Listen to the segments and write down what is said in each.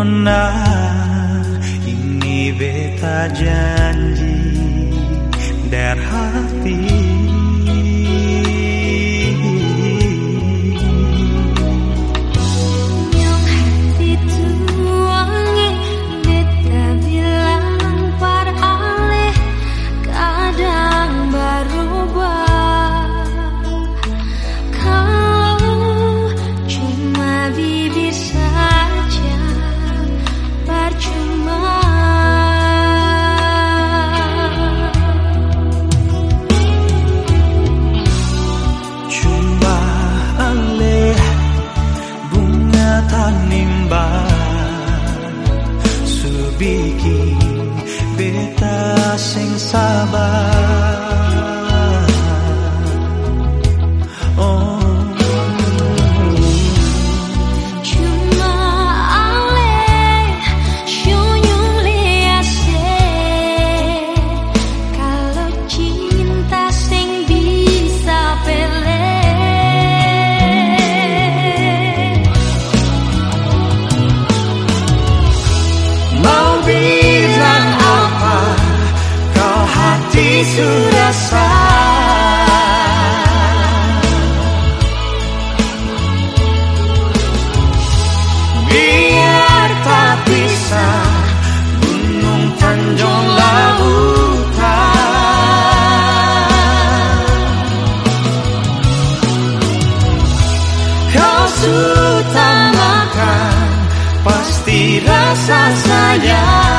Nona ini beta janji Dari hati sabar sudah sah. Biar tak bisa Gunung Tanjung Lautan Kau utamakan Pasti rasa sayang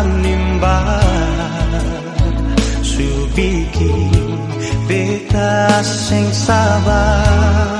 tanimba subiki beta sing sabar